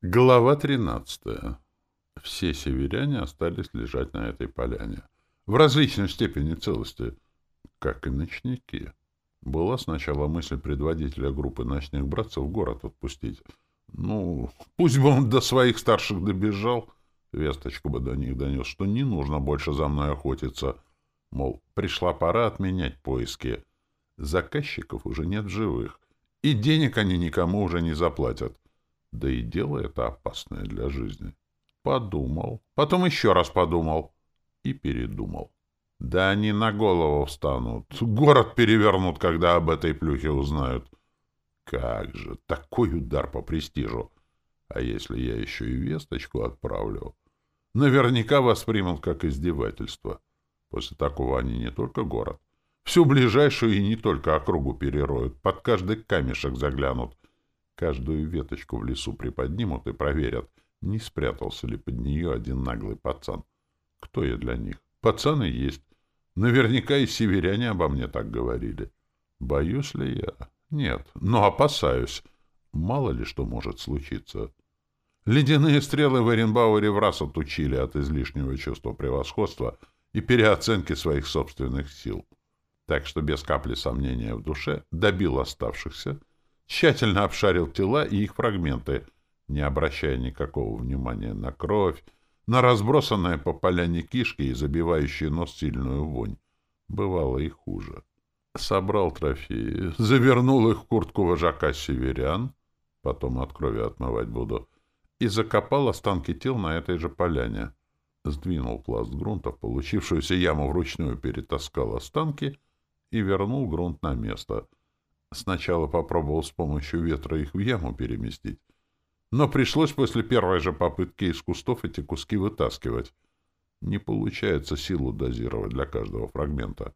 Глава 13. Все северяне остались лежать на этой поляне. В различной степени целости, как и ночники. Была сначала мысль предводителя группы ночных братцев город отпустить. Ну, пусть бы он до своих старших добежал, весточку бы до них донес, что не нужно больше за мной охотиться. Мол, пришла пора отменять поиски. Заказчиков уже нет живых, и денег они никому уже не заплатят. Да и дело это опасное для жизни. Подумал. Потом еще раз подумал. И передумал. Да они на голову встанут. Город перевернут, когда об этой плюхе узнают. Как же, такой удар по престижу. А если я еще и весточку отправлю? Наверняка воспримут как издевательство. После такого они не только город, всю ближайшую и не только округу перероют, под каждый камешек заглянут — Каждую веточку в лесу приподнимут и проверят, не спрятался ли под нее один наглый пацан. Кто я для них? Пацаны есть. Наверняка и северяне обо мне так говорили. Боюсь ли я? Нет, но опасаюсь. Мало ли что может случиться. Ледяные стрелы в Эренбауэре в раз отучили от излишнего чувства превосходства и переоценки своих собственных сил. Так что без капли сомнения в душе добил оставшихся, тщательно обшарил тела и их фрагменты, не обращая никакого внимания на кровь, на разбросанные по поляне кишки и забивающие нос сильную вонь. Бывало и хуже. Собрал трофеи, завернул их в куртку вожака северян, потом от крови отмывать буду, и закопал останки тел на этой же поляне. Сдвинул пласт грунта, получившуюся яму вручную перетаскал останки и вернул грунт на место — Сначала попробовал с помощью ветра их в яму переместить, но пришлось после первой же попытки из кустов эти куски вытаскивать. Не получается силу дозировать для каждого фрагмента.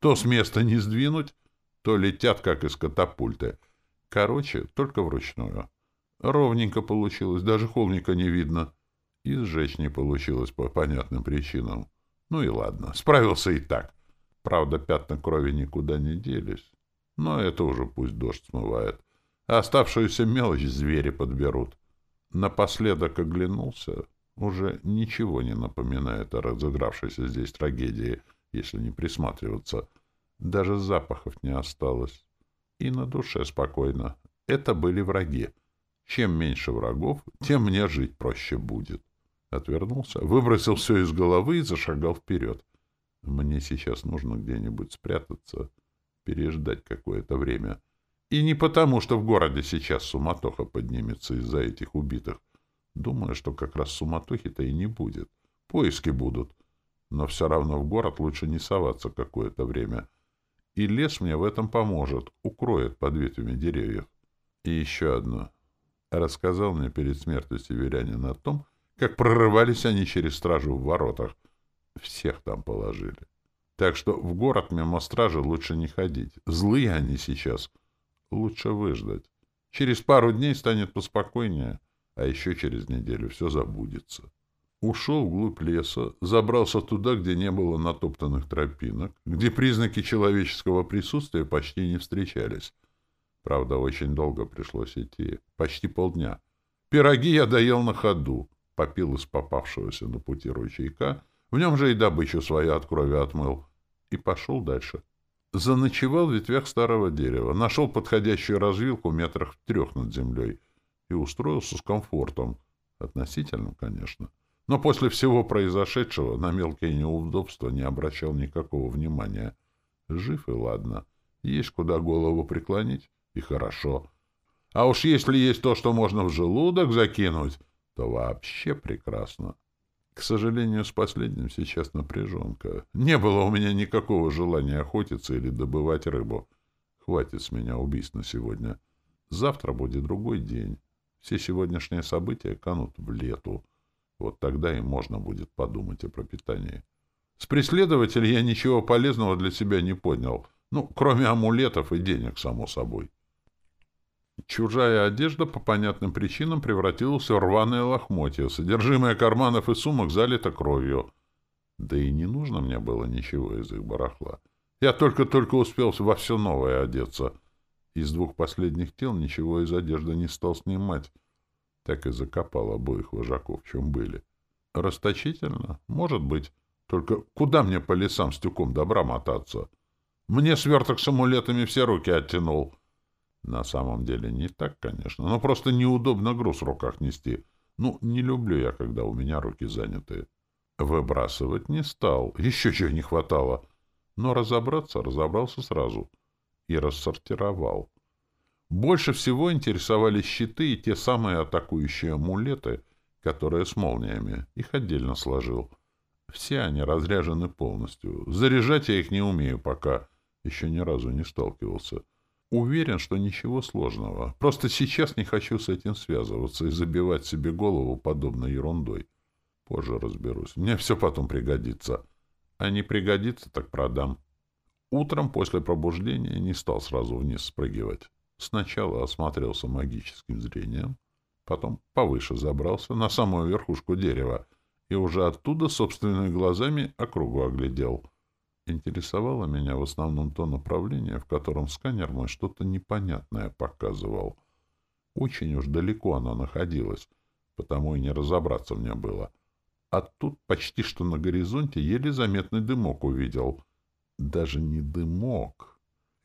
То с места не сдвинуть, то летят, как из катапульты. Короче, только вручную. Ровненько получилось, даже холмика не видно. И сжечь не получилось по понятным причинам. Ну и ладно, справился и так. Правда, пятна крови никуда не делись. Но это уже пусть дождь смывает. А оставшуюся мелочь звери подберут. Напоследок оглянулся. Уже ничего не напоминает о разыгравшейся здесь трагедии, если не присматриваться. Даже запахов не осталось. И на душе спокойно. Это были враги. Чем меньше врагов, тем мне жить проще будет. Отвернулся, выбросил все из головы и зашагал вперед. Мне сейчас нужно где-нибудь спрятаться — переждать какое-то время. И не потому, что в городе сейчас суматоха поднимется из-за этих убитых. Думаю, что как раз суматохи-то и не будет. Поиски будут. Но все равно в город лучше не соваться какое-то время. И лес мне в этом поможет, укроет под ветвями деревьев. И еще одно. Рассказал мне перед смертью северянин о том, как прорывались они через стражу в воротах. Всех там положили. Так что в город мимо стражи лучше не ходить. Злые они сейчас. Лучше выждать. Через пару дней станет поспокойнее, а еще через неделю все забудется. Ушел вглубь леса, забрался туда, где не было натоптанных тропинок, где признаки человеческого присутствия почти не встречались. Правда, очень долго пришлось идти, почти полдня. Пироги я доел на ходу, попил из попавшегося на пути ручейка — в нем же и добычу свою от крови отмыл. И пошел дальше. Заночевал в ветвях старого дерева, нашел подходящую развилку метрах в трех над землей и устроился с комфортом. Относительным, конечно. Но после всего произошедшего на мелкие неудобства не обращал никакого внимания. Жив и ладно. Есть куда голову преклонить, и хорошо. А уж если есть то, что можно в желудок закинуть, то вообще прекрасно. К сожалению, с последним сейчас напряженка. Не было у меня никакого желания охотиться или добывать рыбу. Хватит с меня убийств на сегодня. Завтра будет другой день. Все сегодняшние события канут в лету. Вот тогда и можно будет подумать о пропитании. С преследователя я ничего полезного для себя не поднял. Ну, кроме амулетов и денег, само собой. Чужая одежда по понятным причинам превратилась в рваное лохмотье, содержимое карманов и сумок залито кровью. Да и не нужно мне было ничего из их барахла. Я только-только успел во все новое одеться. Из двух последних тел ничего из одежды не стал снимать. Так и закопал обоих вожаков, в чем были. Расточительно? Может быть. Только куда мне по лесам с тюком добра мотаться? Мне сверток с амулетами все руки оттянул. На самом деле не так, конечно, но просто неудобно груз в руках нести. Ну, не люблю я, когда у меня руки заняты. Выбрасывать не стал, еще чего не хватало. Но разобраться разобрался сразу и рассортировал. Больше всего интересовали щиты и те самые атакующие амулеты, которые с молниями. Их отдельно сложил. Все они разряжены полностью. Заряжать я их не умею пока. Еще ни разу не сталкивался. Уверен, что ничего сложного. Просто сейчас не хочу с этим связываться и забивать себе голову подобной ерундой. Позже разберусь. Мне все потом пригодится. А не пригодится, так продам. Утром после пробуждения не стал сразу вниз спрыгивать. Сначала осмотрелся магическим зрением, потом повыше забрался на самую верхушку дерева и уже оттуда собственными глазами округу оглядел. Интересовало меня в основном то направление, в котором сканер мой что-то непонятное показывал. Очень уж далеко оно находилось, потому и не разобраться мне было. А тут почти что на горизонте еле заметный дымок увидел. Даже не дымок,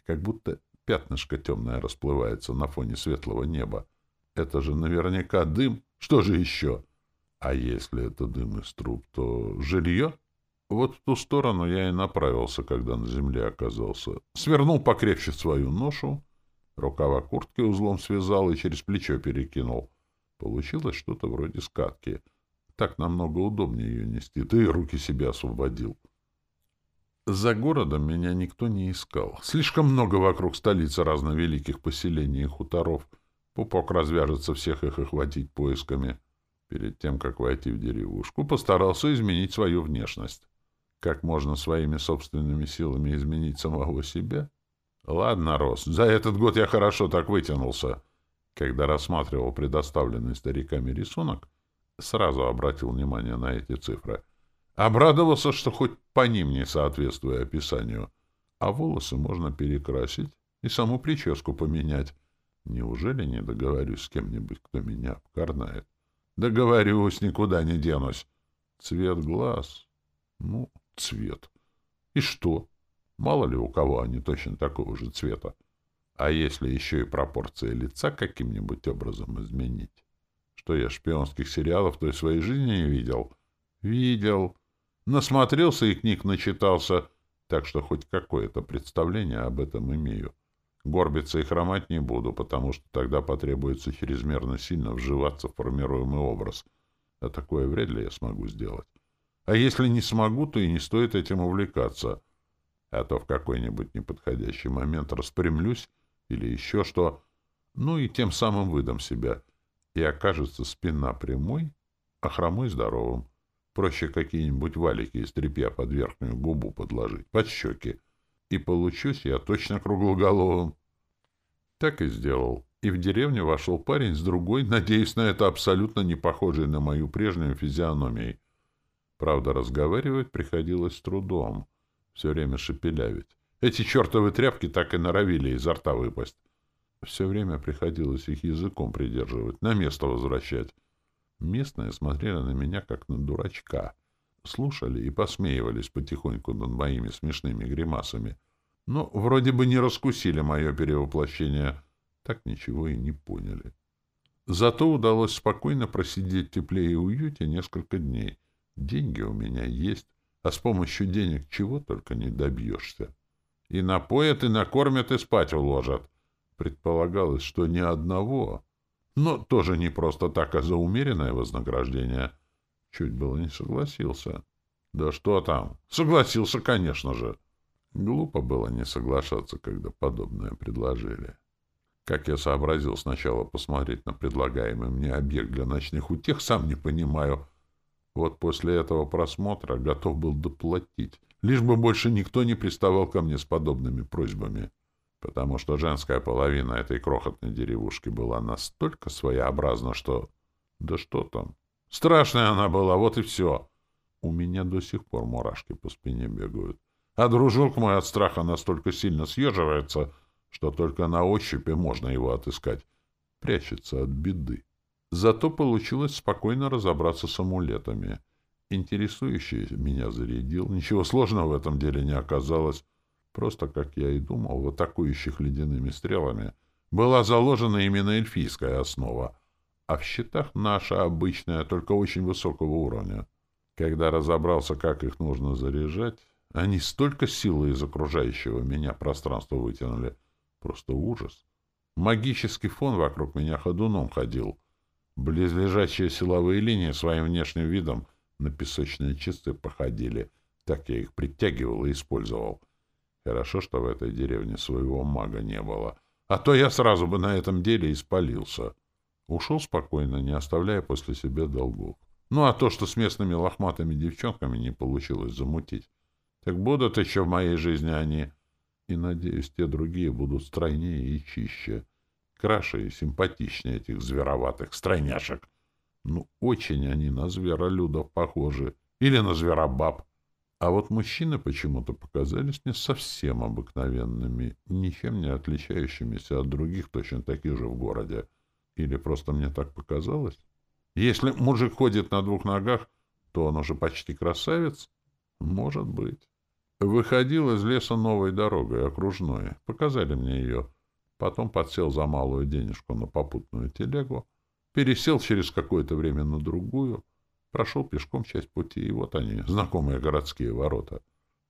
как будто пятнышко темное расплывается на фоне светлого неба. Это же наверняка дым. Что же еще? А если это дым из труб, то жилье? Вот в ту сторону я и направился, когда на земле оказался. Свернул покрепче свою ношу, рукава куртки узлом связал и через плечо перекинул. Получилось что-то вроде скатки. Так намного удобнее ее нести. Ты руки себе освободил. За городом меня никто не искал. Слишком много вокруг столицы разновеликих поселений и хуторов. Пупок развяжется всех их охватить поисками. Перед тем, как войти в деревушку, постарался изменить свою внешность. Как можно своими собственными силами изменить самого себя? Ладно, Рос, за этот год я хорошо так вытянулся. Когда рассматривал предоставленный стариками рисунок, сразу обратил внимание на эти цифры — Обрадовался, что хоть по ним не соответствую описанию. А волосы можно перекрасить и саму прическу поменять. Неужели не договорюсь с кем-нибудь, кто меня обкарнает? Договорюсь, никуда не денусь. Цвет глаз? Ну, цвет. И что? Мало ли у кого они точно такого же цвета. А если еще и пропорции лица каким-нибудь образом изменить? Что я шпионских сериалов той своей жизни не видел? Видел. Насмотрелся и книг начитался, так что хоть какое-то представление об этом имею. Горбиться и хромать не буду, потому что тогда потребуется чрезмерно сильно вживаться в формируемый образ. А такое вряд ли я смогу сделать. А если не смогу, то и не стоит этим увлекаться. А то в какой-нибудь неподходящий момент распрямлюсь или еще что, ну и тем самым выдам себя. И окажется спина прямой, а хромой здоровым. Проще какие-нибудь валики из тряпья под верхнюю губу подложить, под щеки. И получусь я точно круглоголовым. Так и сделал. И в деревню вошел парень с другой, надеясь на это абсолютно не похожей на мою прежнюю физиономией. Правда, разговаривать приходилось трудом. Все время шепелявить. Эти чертовы тряпки так и норовили изо рта выпасть. Все время приходилось их языком придерживать, на место возвращать. Местные смотрели на меня, как на дурачка. Слушали и посмеивались потихоньку над моими смешными гримасами. Но вроде бы не раскусили мое перевоплощение. Так ничего и не поняли. Зато удалось спокойно просидеть в тепле и уюте несколько дней. Деньги у меня есть, а с помощью денег чего только не добьешься. И напоят, и накормят, и спать уложат. Предполагалось, что ни одного, но тоже не просто так, а за умеренное вознаграждение. Чуть было не согласился. Да что там? Согласился, конечно же. Глупо было не соглашаться, когда подобное предложили. Как я сообразил сначала посмотреть на предлагаемый мне объект для ночных утех, сам не понимаю. Вот после этого просмотра готов был доплатить, лишь бы больше никто не приставал ко мне с подобными просьбами потому что женская половина этой крохотной деревушки была настолько своеобразна, что... Да что там? Страшная она была, вот и все. У меня до сих пор мурашки по спине бегают. А дружок мой от страха настолько сильно съеживается, что только на ощупь можно его отыскать. Прячется от беды. Зато получилось спокойно разобраться с амулетами. Интересующий меня зарядил. Ничего сложного в этом деле не оказалось. Просто, как я и думал, в атакующих ледяными стрелами была заложена именно эльфийская основа, а в щитах наша обычная, только очень высокого уровня. Когда разобрался, как их нужно заряжать, они столько силы из окружающего меня пространства вытянули. Просто ужас. Магический фон вокруг меня ходуном ходил. Близлежащие силовые линии своим внешним видом на песочные чисты походили. Так я их притягивал и использовал. Хорошо, что в этой деревне своего мага не было. А то я сразу бы на этом деле испалился. Ушел спокойно, не оставляя после себя долгов. Ну, а то, что с местными лохматыми девчонками не получилось замутить, так будут еще в моей жизни они. И, надеюсь, те другие будут стройнее и чище, краше и симпатичнее этих звероватых стройняшек. Ну, очень они на зверолюдов похожи. Или на зверобаб. А вот мужчины почему-то показались мне совсем обыкновенными, ничем не отличающимися от других точно таких же в городе. Или просто мне так показалось? Если мужик ходит на двух ногах, то он уже почти красавец? Может быть. Выходил из леса новой дорогой, окружной. Показали мне ее. Потом подсел за малую денежку на попутную телегу, пересел через какое-то время на другую, прошел пешком часть пути, и вот они, знакомые городские ворота.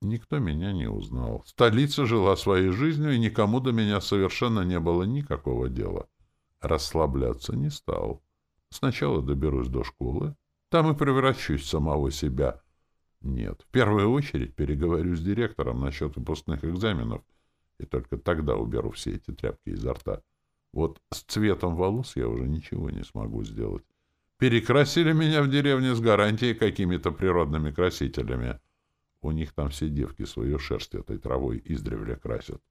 Никто меня не узнал. Столица жила своей жизнью, и никому до меня совершенно не было никакого дела. Расслабляться не стал. Сначала доберусь до школы, там и превращусь в самого себя. Нет, в первую очередь переговорю с директором насчет выпускных экзаменов, и только тогда уберу все эти тряпки изо рта. Вот с цветом волос я уже ничего не смогу сделать. Перекрасили меня в деревне с гарантией какими-то природными красителями. У них там все девки свою шерсть этой травой издревле красят.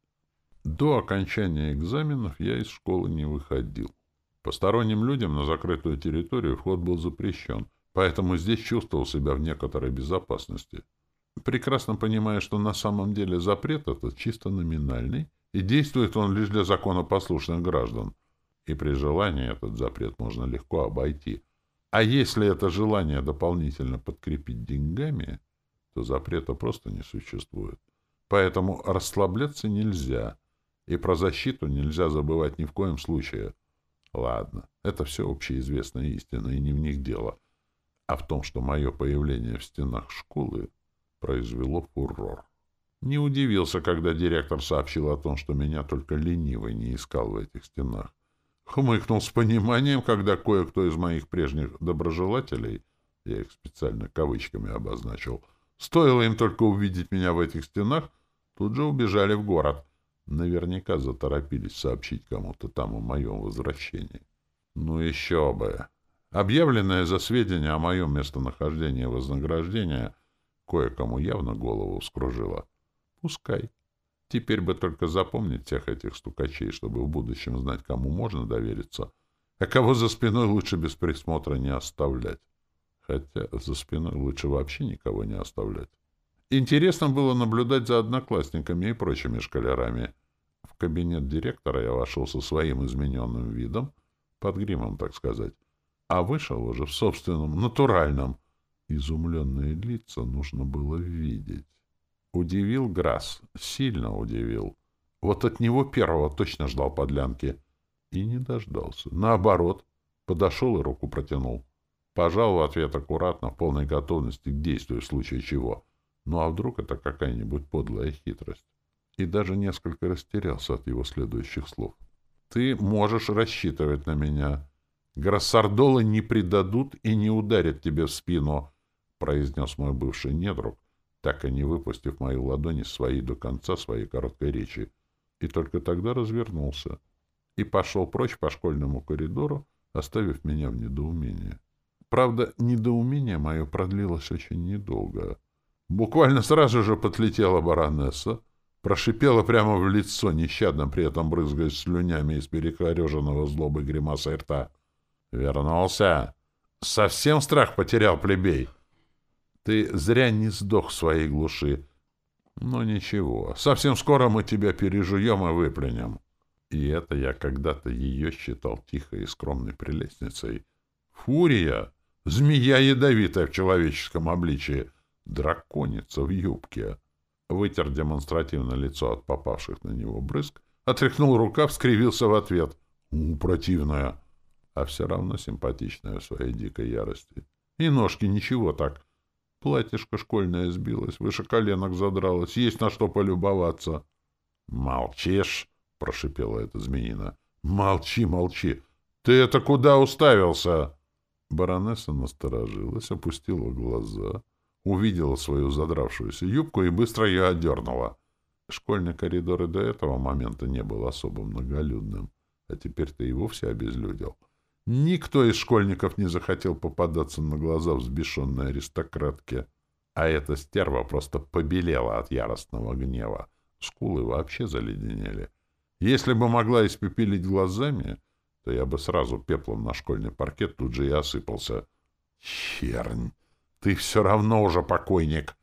До окончания экзаменов я из школы не выходил. Посторонним людям на закрытую территорию вход был запрещен, поэтому здесь чувствовал себя в некоторой безопасности. Прекрасно понимая, что на самом деле запрет этот чисто номинальный, и действует он лишь для законопослушных граждан. И при желании этот запрет можно легко обойти. А если это желание дополнительно подкрепить деньгами, то запрета просто не существует. Поэтому расслабляться нельзя, и про защиту нельзя забывать ни в коем случае. Ладно, это все общеизвестная истина, и не в них дело. А в том, что мое появление в стенах школы произвело фурор. Не удивился, когда директор сообщил о том, что меня только ленивый не искал в этих стенах. Хмыкнул с пониманием, когда кое-кто из моих прежних доброжелателей, я их специально кавычками обозначил, стоило им только увидеть меня в этих стенах, тут же убежали в город. Наверняка заторопились сообщить кому-то там о моем возвращении. Ну еще бы! Объявленное за сведения о моем местонахождении вознаграждение кое-кому явно голову вскружило. Пускай. Теперь бы только запомнить всех этих стукачей, чтобы в будущем знать, кому можно довериться, а кого за спиной лучше без присмотра не оставлять. Хотя за спиной лучше вообще никого не оставлять. Интересно было наблюдать за одноклассниками и прочими школярами. В кабинет директора я вошел со своим измененным видом, под гримом, так сказать, а вышел уже в собственном, натуральном. Изумленные лица нужно было видеть. Удивил Грасс, сильно удивил. Вот от него первого точно ждал подлянки. И не дождался. Наоборот, подошел и руку протянул. Пожал в ответ аккуратно, в полной готовности к действию в случае чего. Ну а вдруг это какая-нибудь подлая хитрость? И даже несколько растерялся от его следующих слов. «Ты можешь рассчитывать на меня. Гроссардолы не предадут и не ударят тебе в спину», — произнес мой бывший недруг, так и не выпустив мою ладонь из своей до конца своей короткой речи, и только тогда развернулся и пошел прочь по школьному коридору, оставив меня в недоумении. Правда, недоумение мое продлилось очень недолго. Буквально сразу же подлетела баронесса, прошипела прямо в лицо, нещадно при этом брызгаясь слюнями из перекореженного злобы гримаса рта. «Вернулся! Совсем страх потерял плебей!» Ты зря не сдох в своей глуши. Но ничего, совсем скоро мы тебя пережуем и выплюнем. И это я когда-то ее считал тихой и скромной прелестницей, Фурия, змея ядовитая в человеческом обличии, драконица в юбке. Вытер демонстративно лицо от попавших на него брызг, отряхнул рукав, скривился в ответ. Противная, а все равно симпатичная в своей дикой ярости. И ножки ничего так. Платьишко школьное сбилось, выше коленок задралось, есть на что полюбоваться. — Молчишь? — прошипела эта змеина. — Молчи, молчи! Ты это куда уставился? Баронесса насторожилась, опустила глаза, увидела свою задравшуюся юбку и быстро ее одернула. Школьный коридор и до этого момента не был особо многолюдным, а теперь-то и вовсе обезлюдил. Никто из школьников не захотел попадаться на глаза взбешенной аристократке, а эта стерва просто побелела от яростного гнева. Скулы вообще заледенели. Если бы могла испепелить глазами, то я бы сразу пеплом на школьный паркет тут же и осыпался. «Чернь! Ты все равно уже покойник!»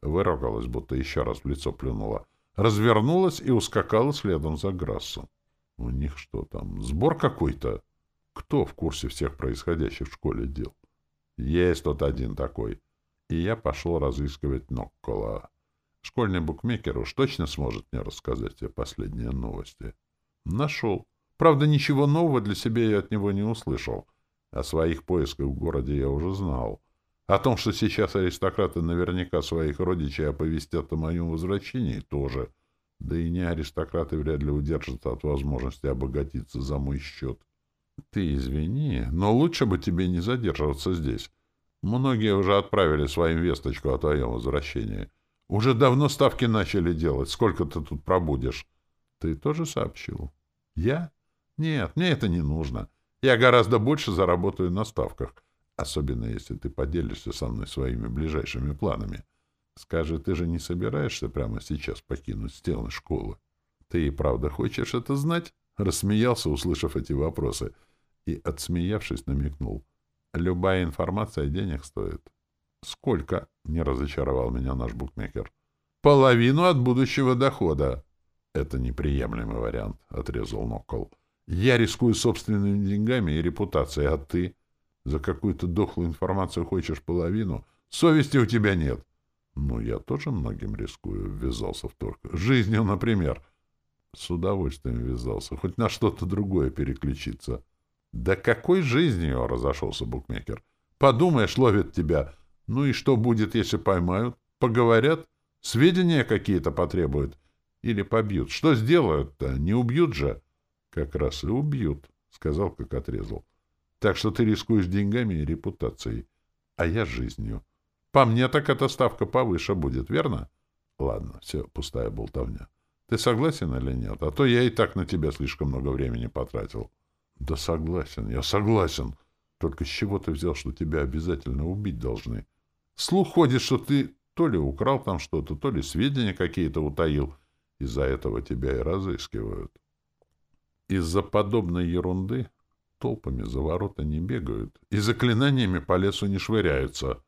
Выругалась, будто еще раз в лицо плюнула. Развернулась и ускакала следом за Грассом. «У них что там, сбор какой-то?» Кто в курсе всех происходящих в школе дел? Есть тут один такой. И я пошел разыскивать Ноккола. Школьный букмекер уж точно сможет мне рассказать все последние новости. Нашел. Правда, ничего нового для себя я от него не услышал. О своих поисках в городе я уже знал. О том, что сейчас аристократы наверняка своих родичей оповестят о моем возвращении, тоже. Да и не аристократы вряд ли удержатся от возможности обогатиться за мой счет. Ты извини, но лучше бы тебе не задерживаться здесь. Многие уже отправили своим весточку о твоем возвращении. Уже давно ставки начали делать. Сколько ты тут пробудешь? Ты тоже сообщил? Я? Нет, мне это не нужно. Я гораздо больше заработаю на ставках. Особенно, если ты поделишься со мной своими ближайшими планами. Скажи, ты же не собираешься прямо сейчас покинуть стены школы? Ты и правда хочешь это знать? Рассмеялся, услышав эти вопросы, и, отсмеявшись, намекнул. «Любая информация денег стоит». «Сколько?» — не разочаровал меня наш букмекер. «Половину от будущего дохода». «Это неприемлемый вариант», — отрезал Нокол. «Я рискую собственными деньгами и репутацией, а ты? За какую-то дохлую информацию хочешь половину? Совести у тебя нет». «Ну, я тоже многим рискую», — ввязался в торг. «Жизнью, например». С удовольствием ввязался, хоть на что-то другое переключиться. — Да какой жизнью? — разошелся букмекер. — Подумаешь, ловят тебя. Ну и что будет, если поймают? Поговорят? Сведения какие-то потребуют? Или побьют? Что сделают-то? Не убьют же? — Как раз и убьют, — сказал, как отрезал. — Так что ты рискуешь деньгами и репутацией, а я жизнью. По мне так эта ставка повыше будет, верно? Ладно, все, пустая болтовня. Ты согласен или нет? А то я и так на тебя слишком много времени потратил. Да согласен, я согласен. Только с чего ты взял, что тебя обязательно убить должны? Слух ходит, что ты то ли украл там что-то, то ли сведения какие-то утаил. Из-за этого тебя и разыскивают. Из-за подобной ерунды толпами за ворота не бегают и заклинаниями по лесу не швыряются.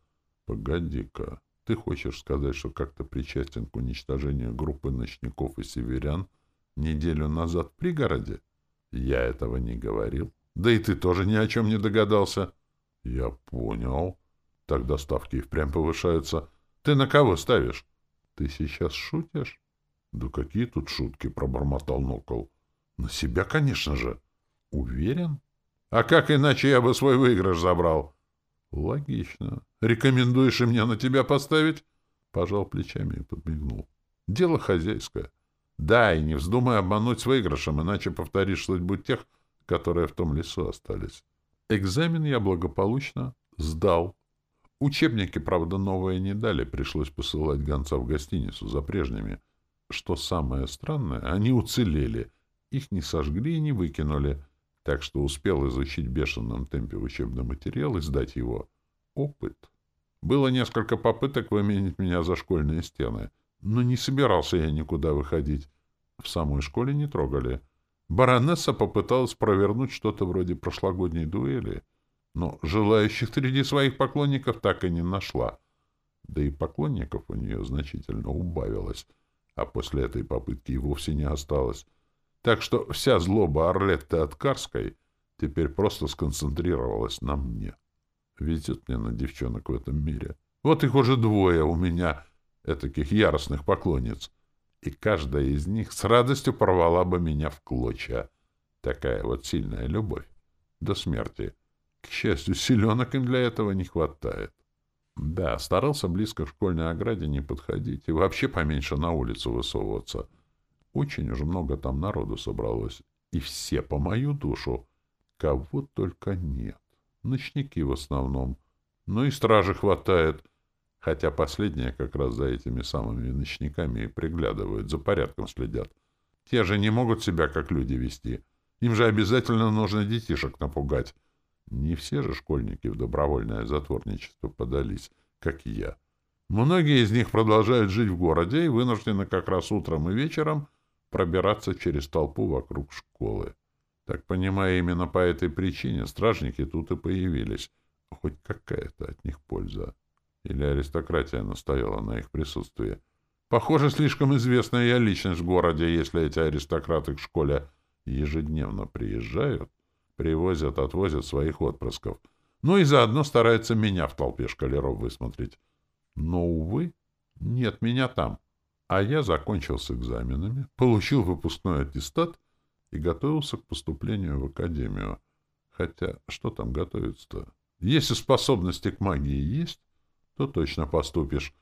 Погоди-ка. Ты хочешь сказать, что как-то причастен к уничтожению группы ночников и северян неделю назад в пригороде? Я этого не говорил. Да и ты тоже ни о чем не догадался. Я понял. Тогда ставки и впрямь повышаются. Ты на кого ставишь? Ты сейчас шутишь? Да какие тут шутки, пробормотал Нокол. На себя, конечно же. Уверен? А как иначе я бы свой выигрыш забрал? Логично. Рекомендуешь и мне на тебя поставить? Пожал плечами и подмигнул. Дело хозяйское. Да, и не вздумай обмануть с выигрышем, иначе повторишь судьбу тех, которые в том лесу остались. Экзамен я благополучно сдал. Учебники, правда, новые не дали, пришлось посылать гонца в гостиницу за прежними. Что самое странное, они уцелели. Их не сожгли и не выкинули так что успел изучить в бешеном темпе учебный материал и сдать его. Опыт. Было несколько попыток выменить меня за школьные стены, но не собирался я никуда выходить. В самой школе не трогали. Баронесса попыталась провернуть что-то вроде прошлогодней дуэли, но желающих среди своих поклонников так и не нашла. Да и поклонников у нее значительно убавилось, а после этой попытки и вовсе не осталось. Так что вся злоба Орлетты от Карской теперь просто сконцентрировалась на мне. Везет мне на девчонок в этом мире. Вот их уже двое у меня, этаких яростных поклонниц. И каждая из них с радостью порвала бы меня в клочья. Такая вот сильная любовь. До смерти. К счастью, силенок им для этого не хватает. Да, старался близко к школьной ограде не подходить и вообще поменьше на улицу высовываться. Очень уж много там народу собралось. И все по мою душу. Кого только нет. Ночники в основном. Ну и стражи хватает. Хотя последние как раз за этими самыми ночниками и приглядывают, за порядком следят. Те же не могут себя как люди вести. Им же обязательно нужно детишек напугать. Не все же школьники в добровольное затворничество подались, как и я. Многие из них продолжают жить в городе и вынуждены как раз утром и вечером пробираться через толпу вокруг школы. Так понимаю, именно по этой причине стражники тут и появились. Хоть какая-то от них польза. Или аристократия настояла на их присутствии. Похоже, слишком известная я личность в городе, если эти аристократы к школе ежедневно приезжают, привозят, отвозят своих отпрысков. Ну и заодно стараются меня в толпе шкалеров высмотреть. Но, увы, нет меня там. А я закончил с экзаменами, получил выпускной аттестат и готовился к поступлению в академию. Хотя, что там готовиться-то? Если способности к магии есть, то точно поступишь.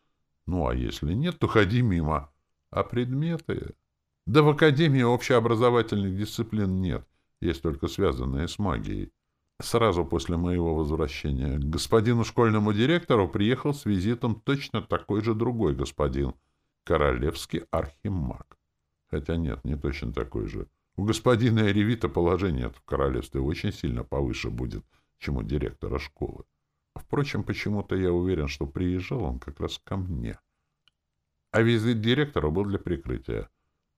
Ну, а если нет, то ходи мимо. А предметы... Да в академии общеобразовательных дисциплин нет, есть только связанные с магией. Сразу после моего возвращения к господину школьному директору приехал с визитом точно такой же другой господин, королевский архимаг. Хотя нет, не точно такой же. У господина Эревита положение в королевстве очень сильно повыше будет, чем у директора школы. Впрочем, почему-то я уверен, что приезжал он как раз ко мне. А визит директора был для прикрытия.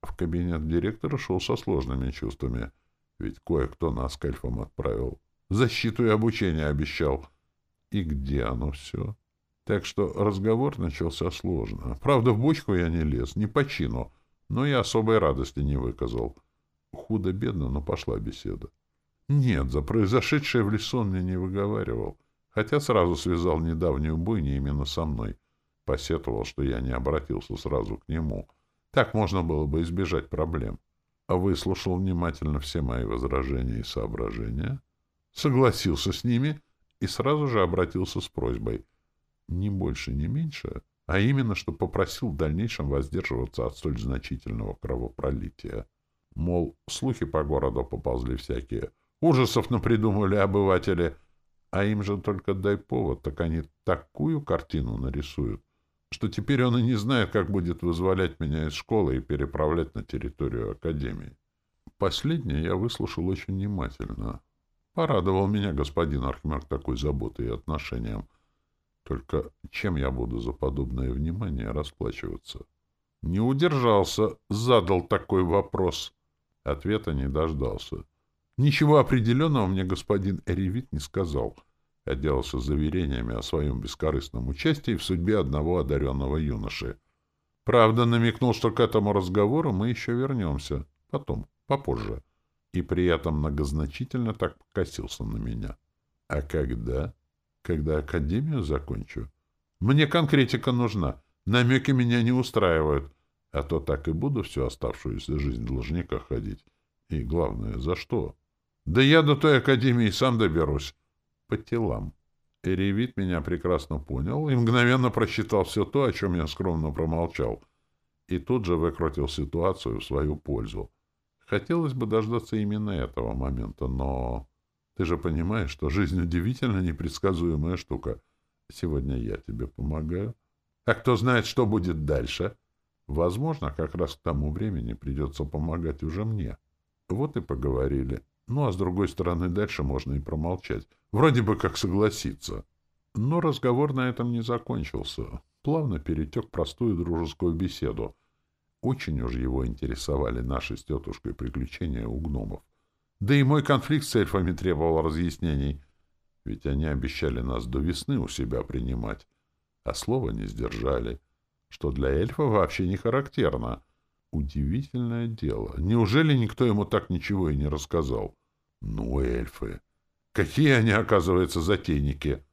В кабинет директора шел со сложными чувствами, ведь кое-кто нас к отправил. Защиту и обучение обещал. И где оно все? Так что разговор начался сложно. Правда, в бочку я не лез, не по чину, но и особой радости не выказал. Худо-бедно, но пошла беседа. Нет, за произошедшее в лесу он мне не выговаривал, хотя сразу связал недавнюю бойню именно со мной. Посетовал, что я не обратился сразу к нему. Так можно было бы избежать проблем. А выслушал внимательно все мои возражения и соображения, согласился с ними и сразу же обратился с просьбой. Не больше, не меньше, а именно, что попросил в дальнейшем воздерживаться от столь значительного кровопролития. Мол, слухи по городу поползли всякие, ужасов напридумывали обыватели, а им же только дай повод, так они такую картину нарисуют, что теперь он и не знает, как будет вызволять меня из школы и переправлять на территорию Академии. Последнее я выслушал очень внимательно. Порадовал меня господин Архимаг такой заботой и отношением. Только чем я буду за подобное внимание расплачиваться? Не удержался, задал такой вопрос. Ответа не дождался. Ничего определенного мне господин Эревит не сказал. Отделался заверениями о своем бескорыстном участии в судьбе одного одаренного юноши. Правда, намекнул, что к этому разговору мы еще вернемся. Потом, попозже. И при этом многозначительно так покосился на меня. А когда? Когда академию закончу? Мне конкретика нужна. Намеки меня не устраивают. А то так и буду всю оставшуюся жизнь должника ходить. И главное, за что? Да я до той академии сам доберусь. По телам. Эревит меня прекрасно понял и мгновенно просчитал все то, о чем я скромно промолчал. И тут же выкрутил ситуацию в свою пользу. Хотелось бы дождаться именно этого момента, но... Ты же понимаешь, что жизнь удивительно непредсказуемая штука. Сегодня я тебе помогаю. А кто знает, что будет дальше? Возможно, как раз к тому времени придется помогать уже мне. Вот и поговорили. Ну, а с другой стороны, дальше можно и промолчать. Вроде бы как согласиться. Но разговор на этом не закончился. Плавно перетек простую дружескую беседу. Очень уж его интересовали наши с тетушкой приключения у гномов. Да и мой конфликт с эльфами требовал разъяснений. Ведь они обещали нас до весны у себя принимать, а слова не сдержали что для эльфа вообще не характерно. Удивительное дело. Неужели никто ему так ничего и не рассказал? Ну, эльфы. Какие они, оказывается, затейники.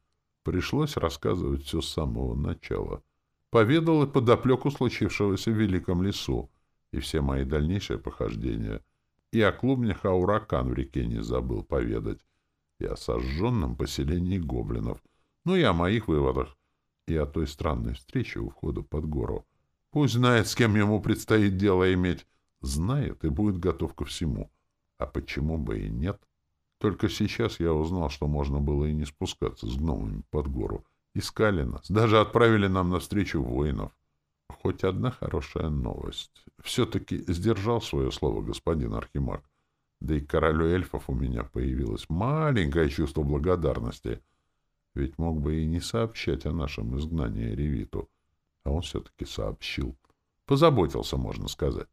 Пришлось рассказывать все с самого начала. Поведал и подоплеку случившегося в Великом лесу, и все мои дальнейшие похождения. И о клубнях Ауракан в реке не забыл поведать, и о сожженном поселении гоблинов, ну и о моих выводах, и о той странной встрече у входа под гору. Пусть знает, с кем ему предстоит дело иметь. Знает и будет готов ко всему. А почему бы и нет? Только сейчас я узнал, что можно было и не спускаться с гномами под гору. Искали нас, даже отправили нам навстречу воинов. Хоть одна хорошая новость. Все-таки сдержал свое слово господин Архимаг. Да и королю эльфов у меня появилось маленькое чувство благодарности. Ведь мог бы и не сообщать о нашем изгнании Ревиту. А он все-таки сообщил. Позаботился, можно сказать.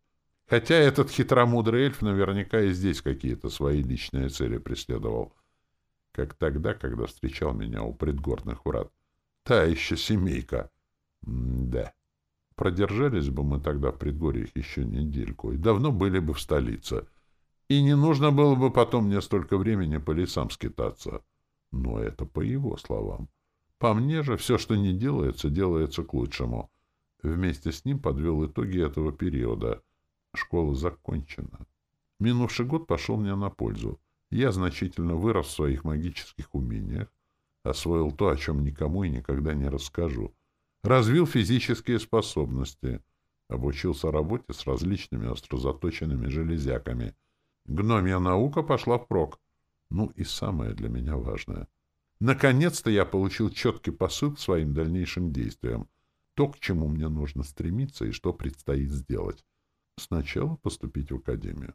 Хотя этот хитромудрый эльф наверняка и здесь какие-то свои личные цели преследовал. Как тогда, когда встречал меня у предгорных врат. Та еще семейка. М да. Продержались бы мы тогда в предгорьях еще недельку, и давно были бы в столице. И не нужно было бы потом мне столько времени по лесам скитаться. Но это по его словам. По мне же все, что не делается, делается к лучшему. Вместе с ним подвел итоги этого периода. Школа закончена. Минувший год пошел мне на пользу. Я значительно вырос в своих магических умениях, освоил то, о чем никому и никогда не расскажу. Развил физические способности, обучился работе с различными острозаточенными железяками. Гномья наука пошла впрок. Ну и самое для меня важное — Наконец-то я получил четкий посыл к своим дальнейшим действиям. То, к чему мне нужно стремиться и что предстоит сделать. Сначала поступить в академию.